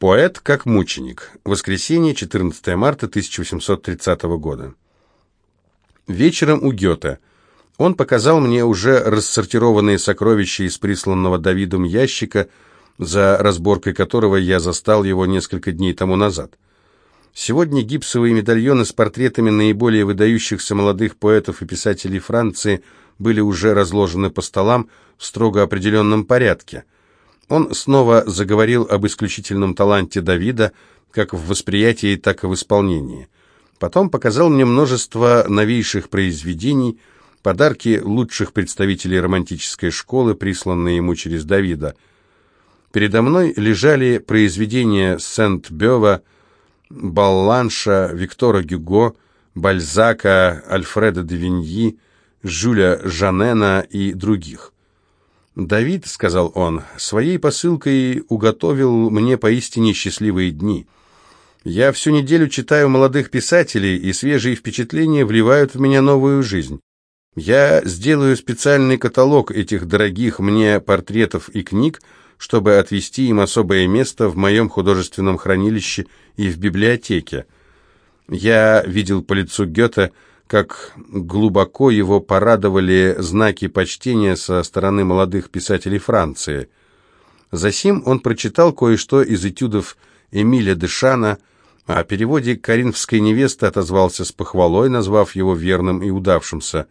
Поэт как мученик. Воскресенье, 14 марта 1830 года. Вечером у Гёте. Он показал мне уже рассортированные сокровища из присланного Давидом ящика, за разборкой которого я застал его несколько дней тому назад. Сегодня гипсовые медальоны с портретами наиболее выдающихся молодых поэтов и писателей Франции были уже разложены по столам в строго определенном порядке – он снова заговорил об исключительном таланте Давида, как в восприятии, так и в исполнении. Потом показал мне множество новейших произведений, подарки лучших представителей романтической школы, присланные ему через Давида. Передо мной лежали произведения Сент-Бёва, Балланша, Виктора Гюго, Бальзака, Альфреда де Виньи, Жюля Жанена и других. «Давид», — сказал он, — «своей посылкой уготовил мне поистине счастливые дни. Я всю неделю читаю молодых писателей, и свежие впечатления вливают в меня новую жизнь. Я сделаю специальный каталог этих дорогих мне портретов и книг, чтобы отвести им особое место в моем художественном хранилище и в библиотеке. Я видел по лицу Гёте, как глубоко его порадовали знаки почтения со стороны молодых писателей Франции. Засим он прочитал кое-что из этюдов Эмиля Дешана, а о переводе «Каринфской невесты» отозвался с похвалой, назвав его верным и удавшимся.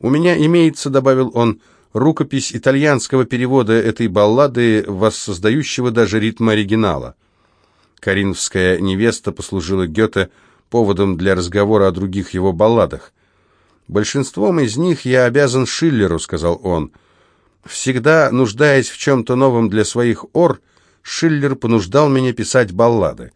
«У меня имеется», — добавил он, — «рукопись итальянского перевода этой баллады, воссоздающего даже ритм оригинала». «Каринфская невеста» послужила Гёте — поводом для разговора о других его балладах. «Большинством из них я обязан Шиллеру», — сказал он. «Всегда, нуждаясь в чем-то новом для своих ор, Шиллер понуждал меня писать баллады.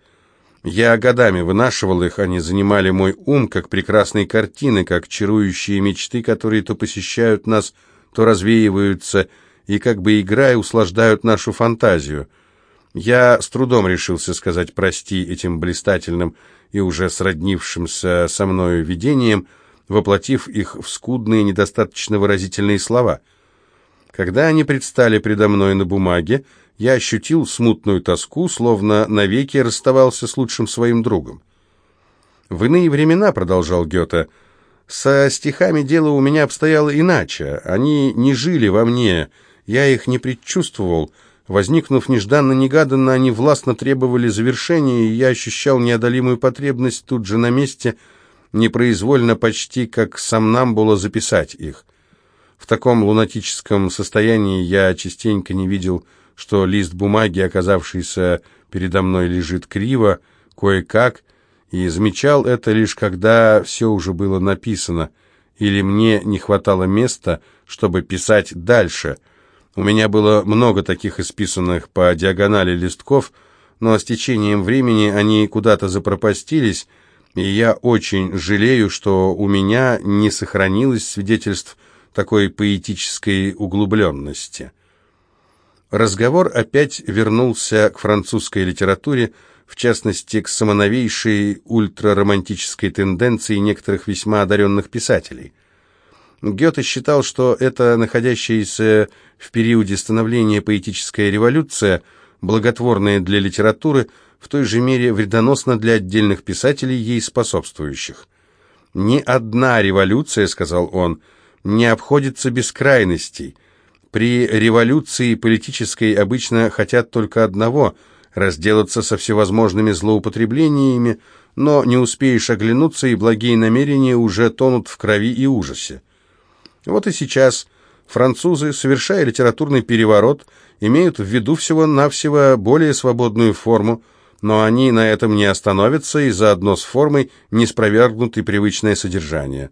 Я годами вынашивал их, они занимали мой ум, как прекрасные картины, как чарующие мечты, которые то посещают нас, то развеиваются, и как бы играя услаждают нашу фантазию». Я с трудом решился сказать «прости» этим блистательным и уже сроднившимся со мною видением, воплотив их в скудные, недостаточно выразительные слова. Когда они предстали предо мной на бумаге, я ощутил смутную тоску, словно навеки расставался с лучшим своим другом. «В иные времена», — продолжал Гёте, — «со стихами дело у меня обстояло иначе. Они не жили во мне, я их не предчувствовал, Возникнув нежданно-негаданно, они властно требовали завершения, и я ощущал неодолимую потребность тут же на месте, непроизвольно почти как сам нам было записать их. В таком лунатическом состоянии я частенько не видел, что лист бумаги, оказавшийся передо мной, лежит криво, кое-как, и замечал это лишь когда все уже было написано, или мне не хватало места, чтобы писать дальше — у меня было много таких исписанных по диагонали листков, но с течением времени они куда-то запропастились, и я очень жалею, что у меня не сохранилось свидетельств такой поэтической углубленности. Разговор опять вернулся к французской литературе, в частности, к самоновейшей ультраромантической тенденции некоторых весьма одаренных писателей. Гёте считал, что эта находящаяся в периоде становления поэтическая революция, благотворная для литературы, в той же мере вредоносна для отдельных писателей, ей способствующих. «Ни одна революция, — сказал он, — не обходится без крайностей. При революции политической обычно хотят только одного — разделаться со всевозможными злоупотреблениями, но не успеешь оглянуться, и благие намерения уже тонут в крови и ужасе. Вот и сейчас французы, совершая литературный переворот, имеют в виду всего-навсего более свободную форму, но они на этом не остановятся и заодно с формой не спровергнут и привычное содержание.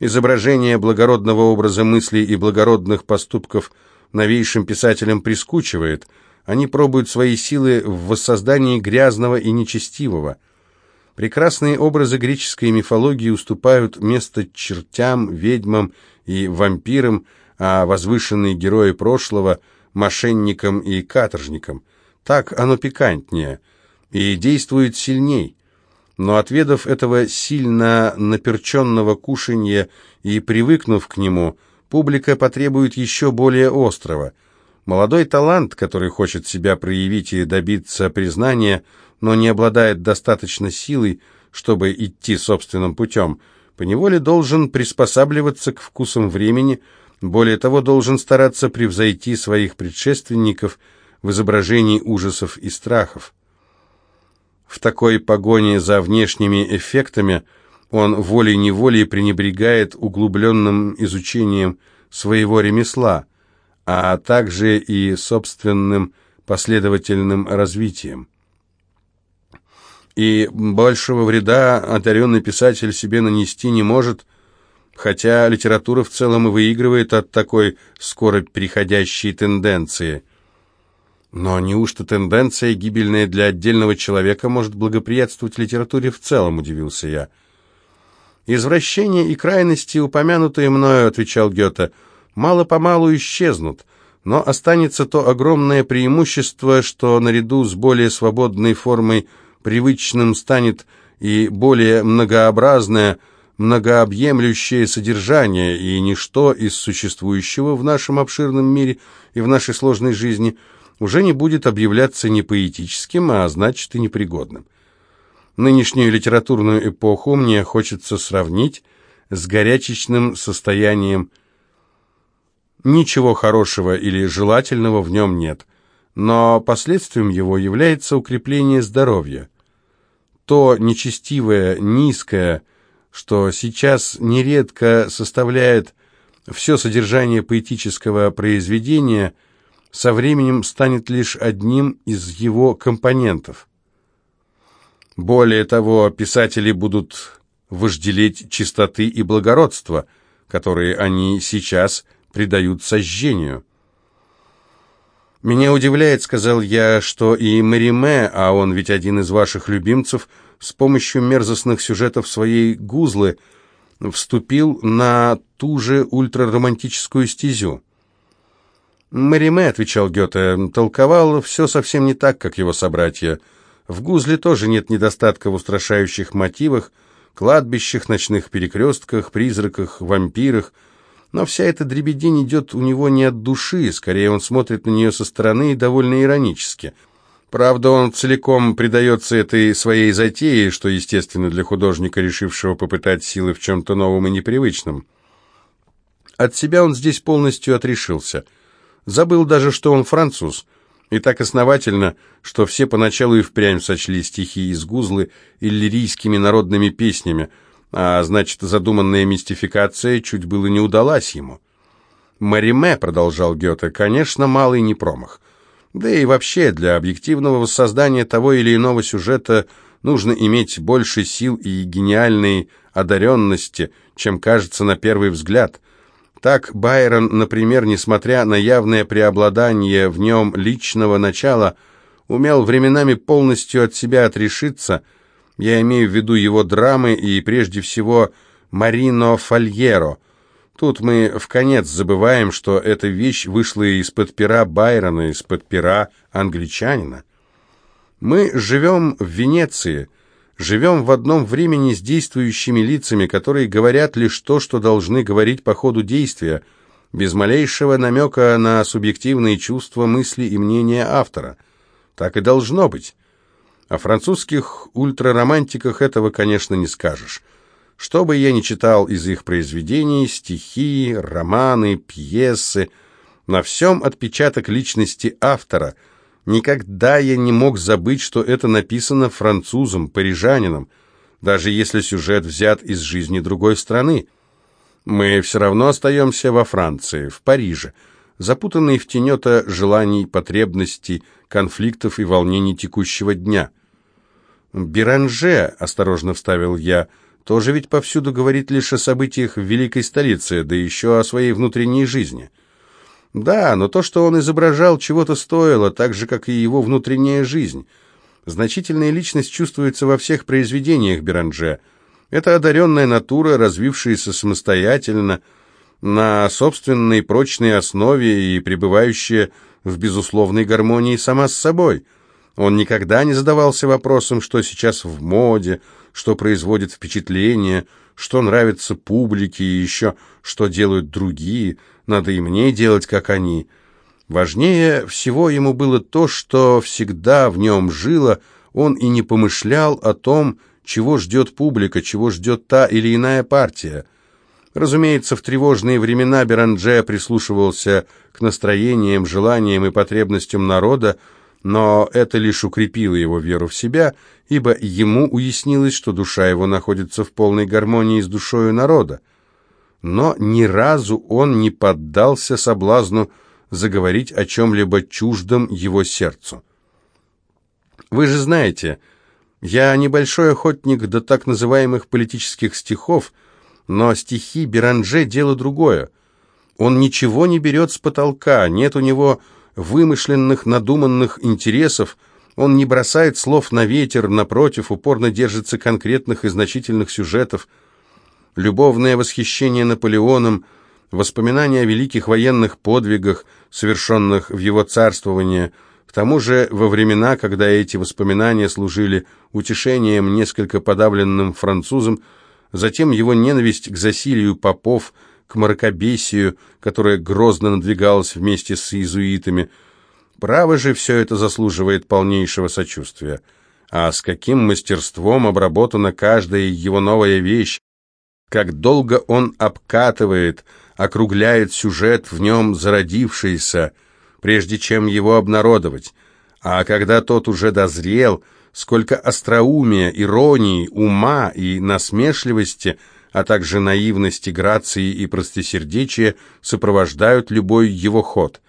Изображение благородного образа мыслей и благородных поступков новейшим писателям прискучивает. Они пробуют свои силы в воссоздании грязного и нечестивого – Прекрасные образы греческой мифологии уступают место чертям, ведьмам и вампирам, а возвышенные герои прошлого – мошенникам и каторжникам. Так оно пикантнее и действует сильней. Но отведав этого сильно наперченного кушанья и привыкнув к нему, публика потребует еще более острого. Молодой талант, который хочет себя проявить и добиться признания, но не обладает достаточно силой, чтобы идти собственным путем, поневоле должен приспосабливаться к вкусам времени, более того, должен стараться превзойти своих предшественников в изображении ужасов и страхов. В такой погоне за внешними эффектами он волей-неволей пренебрегает углубленным изучением своего ремесла, а также и собственным последовательным развитием. И большего вреда одаренный писатель себе нанести не может, хотя литература в целом и выигрывает от такой скоро переходящей тенденции. Но неужто тенденция, гибельная для отдельного человека, может благоприятствовать литературе в целом, удивился я. «Извращения и крайности, упомянутые мною, — отвечал Гёте, — мало-помалу исчезнут, но останется то огромное преимущество, что наряду с более свободной формой привычным станет и более многообразное, многообъемлющее содержание, и ничто из существующего в нашем обширном мире и в нашей сложной жизни уже не будет объявляться не поэтическим, а значит и непригодным. Нынешнюю литературную эпоху мне хочется сравнить с горячечным состоянием. Ничего хорошего или желательного в нем нет, но последствием его является укрепление здоровья. То нечестивое, низкое, что сейчас нередко составляет все содержание поэтического произведения, со временем станет лишь одним из его компонентов – более того, писатели будут вожделеть чистоты и благородства, которые они сейчас придают сожжению. «Меня удивляет, — сказал я, — что и Мариме, а он ведь один из ваших любимцев, с помощью мерзостных сюжетов своей гузлы вступил на ту же ультраромантическую стезю». «Мариме, — отвечал Гёте, — толковал все совсем не так, как его собратья — в Гузле тоже нет недостатка в устрашающих мотивах, кладбищах, ночных перекрестках, призраках, вампирах, но вся эта дребедень идет у него не от души, скорее он смотрит на нее со стороны и довольно иронически. Правда, он целиком предается этой своей затее, что естественно для художника, решившего попытать силы в чем-то новом и непривычном. От себя он здесь полностью отрешился. Забыл даже, что он француз – и так основательно, что все поначалу и впрямь сочли стихи из Гузлы иллирийскими народными песнями, а значит, задуманная мистификация чуть было не удалась ему. «Мариме», — продолжал Гёте, — «конечно, малый не промах. Да и вообще, для объективного воссоздания того или иного сюжета нужно иметь больше сил и гениальной одаренности, чем кажется на первый взгляд. Так Байрон, например, несмотря на явное преобладание в нем личного начала, умел временами полностью от себя отрешиться. Я имею в виду его драмы и, прежде всего, Марино Фольеро. Тут мы в конец забываем, что эта вещь вышла из-под пера Байрона, из-под пера англичанина. Мы живем в Венеции, Живем в одном времени с действующими лицами, которые говорят лишь то, что должны говорить по ходу действия, без малейшего намека на субъективные чувства, мысли и мнения автора. Так и должно быть. О французских ультраромантиках этого, конечно, не скажешь. Что бы я ни читал из их произведений, стихи, романы, пьесы, на всем отпечаток личности автора – Никогда я не мог забыть, что это написано французом, парижанином, даже если сюжет взят из жизни другой страны. Мы все равно остаемся во Франции, в Париже, запутанные в тенета желаний, потребностей, конфликтов и волнений текущего дня. «Биранже», — осторожно вставил я, — «тоже ведь повсюду говорит лишь о событиях в великой столице, да еще о своей внутренней жизни». Да, но то, что он изображал, чего-то стоило, так же, как и его внутренняя жизнь. Значительная личность чувствуется во всех произведениях Беранже. Это одаренная натура, развившаяся самостоятельно, на собственной прочной основе и пребывающая в безусловной гармонии сама с собой. Он никогда не задавался вопросом, что сейчас в моде, что производит впечатление, что нравится публике и еще что делают другие – надо и мне делать, как они. Важнее всего ему было то, что всегда в нем жило, он и не помышлял о том, чего ждет публика, чего ждет та или иная партия. Разумеется, в тревожные времена Беранже прислушивался к настроениям, желаниям и потребностям народа, но это лишь укрепило его веру в себя, ибо ему уяснилось, что душа его находится в полной гармонии с душою народа. Но ни разу он не поддался соблазну заговорить о чем-либо чуждом его сердцу. Вы же знаете, я небольшой охотник до так называемых политических стихов, но стихи Беранже – дело другое. Он ничего не берет с потолка, нет у него вымышленных, надуманных интересов, он не бросает слов на ветер, напротив, упорно держится конкретных и значительных сюжетов. Любовное восхищение Наполеоном, воспоминания о великих военных подвигах, совершенных в его царствовании – к тому же, во времена, когда эти воспоминания служили утешением несколько подавленным французам, затем его ненависть к засилию попов, к мракобесию, которое грозно надвигалось вместе с иезуитами. Право же, все это заслуживает полнейшего сочувствия. А с каким мастерством обработана каждая его новая вещь, как долго он обкатывает, округляет сюжет в нем зародившийся – прежде чем его обнародовать, а когда тот уже дозрел, сколько остроумия, иронии, ума и насмешливости, а также наивности, грации и простосердечия сопровождают любой его ход.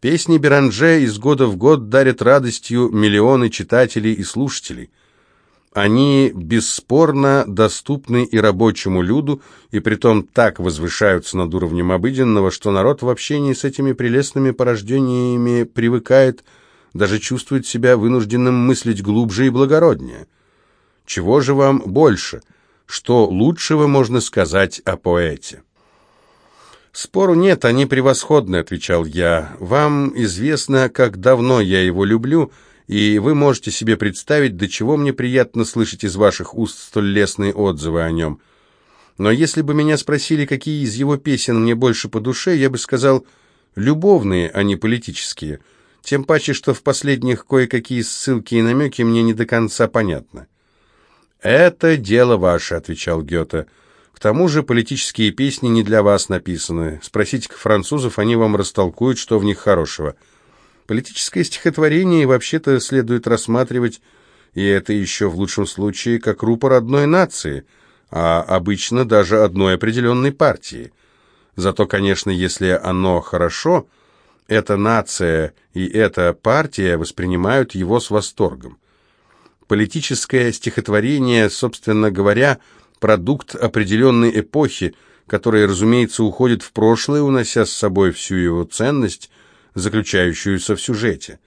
Песни Беранже из года в год дарят радостью миллионы читателей и слушателей – они бесспорно доступны и рабочему люду, и притом так возвышаются над уровнем обыденного, что народ в общении с этими прелестными порождениями привыкает, даже чувствует себя вынужденным мыслить глубже и благороднее. Чего же вам больше? Что лучшего можно сказать о поэте? «Спору нет, они превосходны», — отвечал я. «Вам известно, как давно я его люблю», — и вы можете себе представить, до чего мне приятно слышать из ваших уст столь лестные отзывы о нем. Но если бы меня спросили, какие из его песен мне больше по душе, я бы сказал «любовные, а не политические», тем паче, что в последних кое-какие ссылки и намеки мне не до конца понятны. «Это дело ваше», — отвечал Гёте. «К тому же политические песни не для вас написаны. Спросите-ка французов, они вам растолкуют, что в них хорошего». Политическое стихотворение вообще-то следует рассматривать, и это еще в лучшем случае, как рупор одной нации, а обычно даже одной определенной партии. Зато, конечно, если оно хорошо, эта нация и эта партия воспринимают его с восторгом. Политическое стихотворение, собственно говоря, продукт определенной эпохи, которая, разумеется, уходит в прошлое, унося с собой всю его ценность, заключающуюся в сюжете.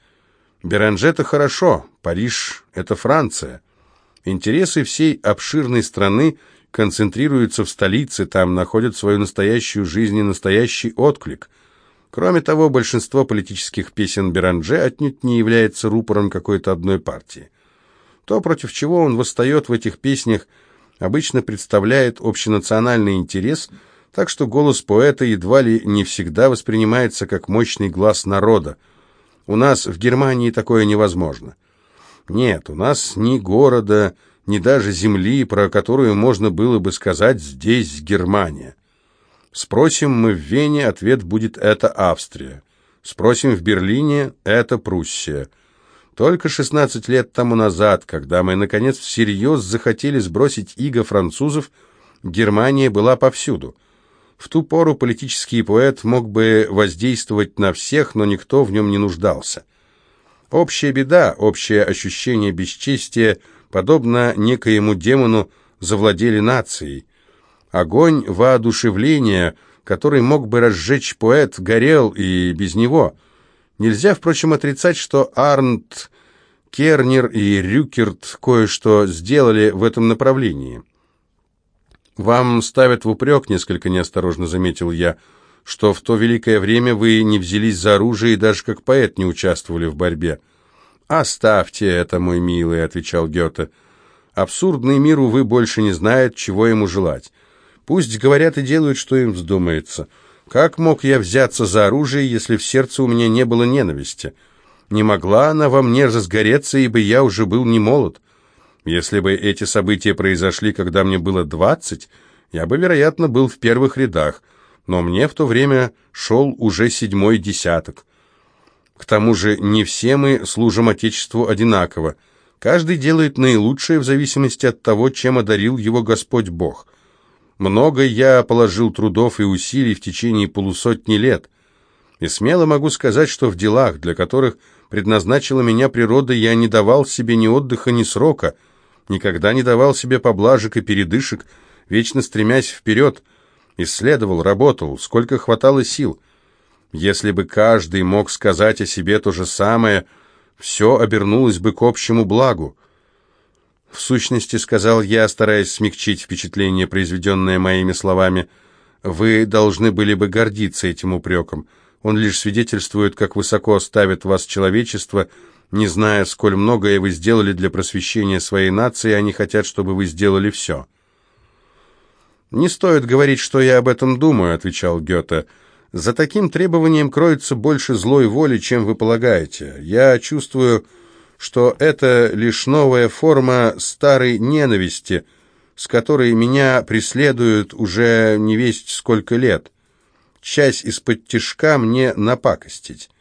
Беранже – это хорошо, Париж – это Франция. Интересы всей обширной страны концентрируются в столице, там находят свою настоящую жизнь и настоящий отклик. Кроме того, большинство политических песен Беранже отнюдь не является рупором какой-то одной партии. То, против чего он восстает в этих песнях, обычно представляет общенациональный интерес – так что голос поэта едва ли не всегда воспринимается как мощный глаз народа. У нас в Германии такое невозможно. Нет, у нас ни города, ни даже земли, про которую можно было бы сказать «здесь Германия». Спросим мы в Вене, ответ будет «это Австрия». Спросим в Берлине «это Пруссия». Только 16 лет тому назад, когда мы, наконец, всерьез захотели сбросить иго французов, Германия была повсюду. В ту пору политический поэт мог бы воздействовать на всех, но никто в нем не нуждался. Общая беда, общее ощущение бесчестия, подобно некоему демону, завладели нацией. Огонь воодушевления, который мог бы разжечь поэт, горел и без него. Нельзя, впрочем, отрицать, что Арнт, Кернер и Рюкерт кое-что сделали в этом направлении. «Вам ставят в упрек», — несколько неосторожно заметил я, «что в то великое время вы не взялись за оружие и даже как поэт не участвовали в борьбе». «Оставьте это, мой милый», — отвечал Гёте. «Абсурдный мир, увы, больше не знает, чего ему желать. Пусть говорят и делают, что им вздумается. Как мог я взяться за оружие, если в сердце у меня не было ненависти? Не могла она во мне разгореться, ибо я уже был не молод. Если бы эти события произошли, когда мне было двадцать, я бы, вероятно, был в первых рядах, но мне в то время шел уже седьмой десяток. К тому же не все мы служим Отечеству одинаково. Каждый делает наилучшее в зависимости от того, чем одарил его Господь Бог. Много я положил трудов и усилий в течение полусотни лет, и смело могу сказать, что в делах, для которых предназначила меня природа, я не давал себе ни отдыха, ни срока, никогда не давал себе поблажек и передышек, вечно стремясь вперед, исследовал, работал, сколько хватало сил. Если бы каждый мог сказать о себе то же самое, все обернулось бы к общему благу. В сущности, сказал я, стараясь смягчить впечатление, произведенное моими словами, вы должны были бы гордиться этим упреком. Он лишь свидетельствует, как высоко ставит вас человечество, не зная, сколь многое вы сделали для просвещения своей нации, они хотят, чтобы вы сделали все. «Не стоит говорить, что я об этом думаю», — отвечал Гёте. «За таким требованием кроется больше злой воли, чем вы полагаете. Я чувствую, что это лишь новая форма старой ненависти, с которой меня преследуют уже не весть сколько лет. Часть из-под тишка мне напакостить.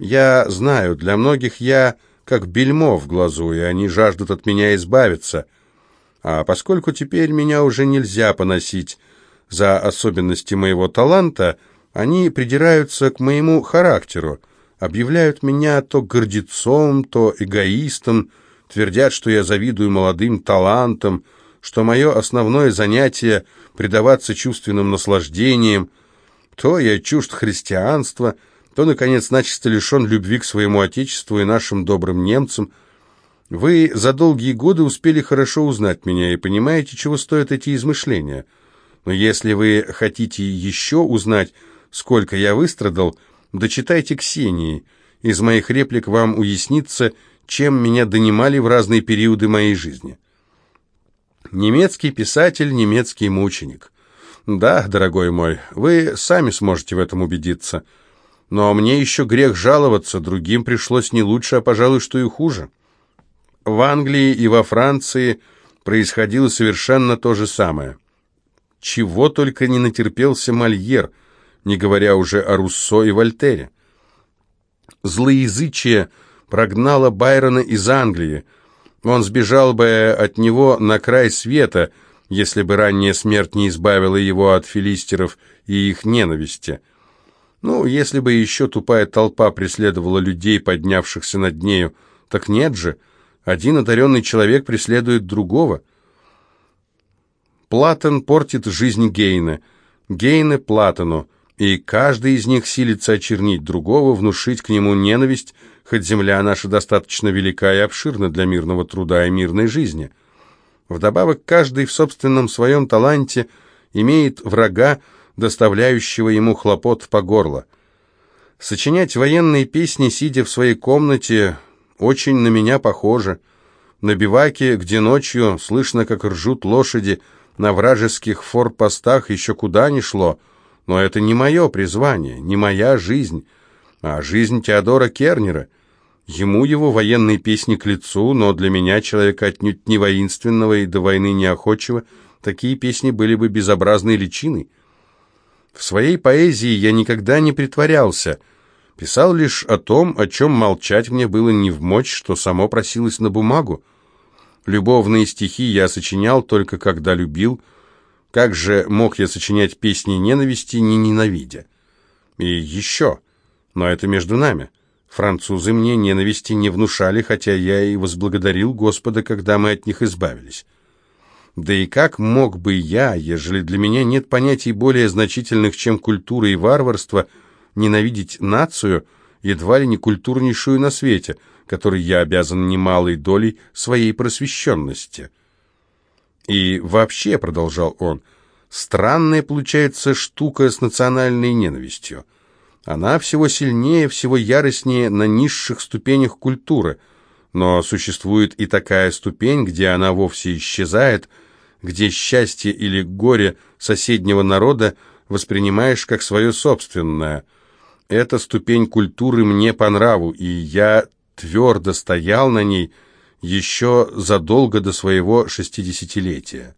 Я знаю, для многих я как бельмо в глазу, и они жаждут от меня избавиться». А поскольку теперь меня уже нельзя поносить за особенности моего таланта, они придираются к моему характеру, объявляют меня то гордецом, то эгоистом, твердят, что я завидую молодым талантам, что мое основное занятие — предаваться чувственным наслаждениям, то я чужд христианства, то, наконец, начисто лишен любви к своему отечеству и нашим добрым немцам — вы за долгие годы успели хорошо узнать меня и понимаете, чего стоят эти измышления. Но если вы хотите еще узнать, сколько я выстрадал, дочитайте Ксении. Из моих реплик вам уяснится, чем меня донимали в разные периоды моей жизни. Немецкий писатель, немецкий мученик. Да, дорогой мой, вы сами сможете в этом убедиться. Но мне еще грех жаловаться, другим пришлось не лучше, а, пожалуй, что и хуже. В Англии и во Франции происходило совершенно то же самое. Чего только не натерпелся Мольер, не говоря уже о Руссо и Вольтере. Злоязычие прогнало Байрона из Англии. Он сбежал бы от него на край света, если бы ранняя смерть не избавила его от филистеров и их ненависти. Ну, если бы еще тупая толпа преследовала людей, поднявшихся над нею, так нет же — один одаренный человек преследует другого. Платон портит жизнь Гейна, Гейне Платону, и каждый из них силится очернить другого, внушить к нему ненависть, хоть земля наша достаточно велика и обширна для мирного труда и мирной жизни. Вдобавок, каждый в собственном своем таланте имеет врага, доставляющего ему хлопот по горло. Сочинять военные песни, сидя в своей комнате, очень на меня похоже. На биваке, где ночью слышно, как ржут лошади, на вражеских форпостах еще куда ни шло. Но это не мое призвание, не моя жизнь, а жизнь Теодора Кернера. Ему его военные песни к лицу, но для меня, человека отнюдь не воинственного и до войны неохочего, такие песни были бы безобразной личиной. В своей поэзии я никогда не притворялся – Писал лишь о том, о чем молчать мне было не в мочь, что само просилось на бумагу. Любовные стихи я сочинял только когда любил. Как же мог я сочинять песни ненависти, не ненавидя? И еще, но это между нами. Французы мне ненависти не внушали, хотя я и возблагодарил Господа, когда мы от них избавились. Да и как мог бы я, ежели для меня нет понятий более значительных, чем культура и варварство, — ненавидеть нацию, едва ли не культурнейшую на свете, которой я обязан немалой долей своей просвещенности. И вообще, продолжал он, странная получается штука с национальной ненавистью. Она всего сильнее, всего яростнее на низших ступенях культуры, но существует и такая ступень, где она вовсе исчезает, где счастье или горе соседнего народа воспринимаешь как свое собственное. Эта ступень культуры мне по нраву, и я твердо стоял на ней еще задолго до своего шестидесятилетия.